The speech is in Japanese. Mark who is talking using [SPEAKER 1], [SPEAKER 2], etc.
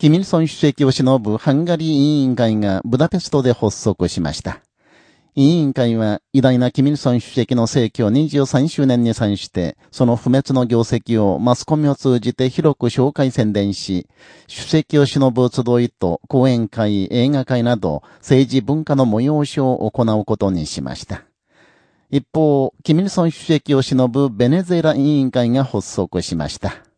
[SPEAKER 1] キミルソン主席を忍ぶハンガリー委員会がブダペストで発足しました。委員会は偉大なキミルソン主席の逝去23周年に際して、その不滅の業績をマスコミを通じて広く紹介宣伝し、主席を忍ぶ集いと講演会、映画会など政治文化の催しを行うことにしました。一方、キミルソン主席を忍ぶベネズエラ委員会が発足しました。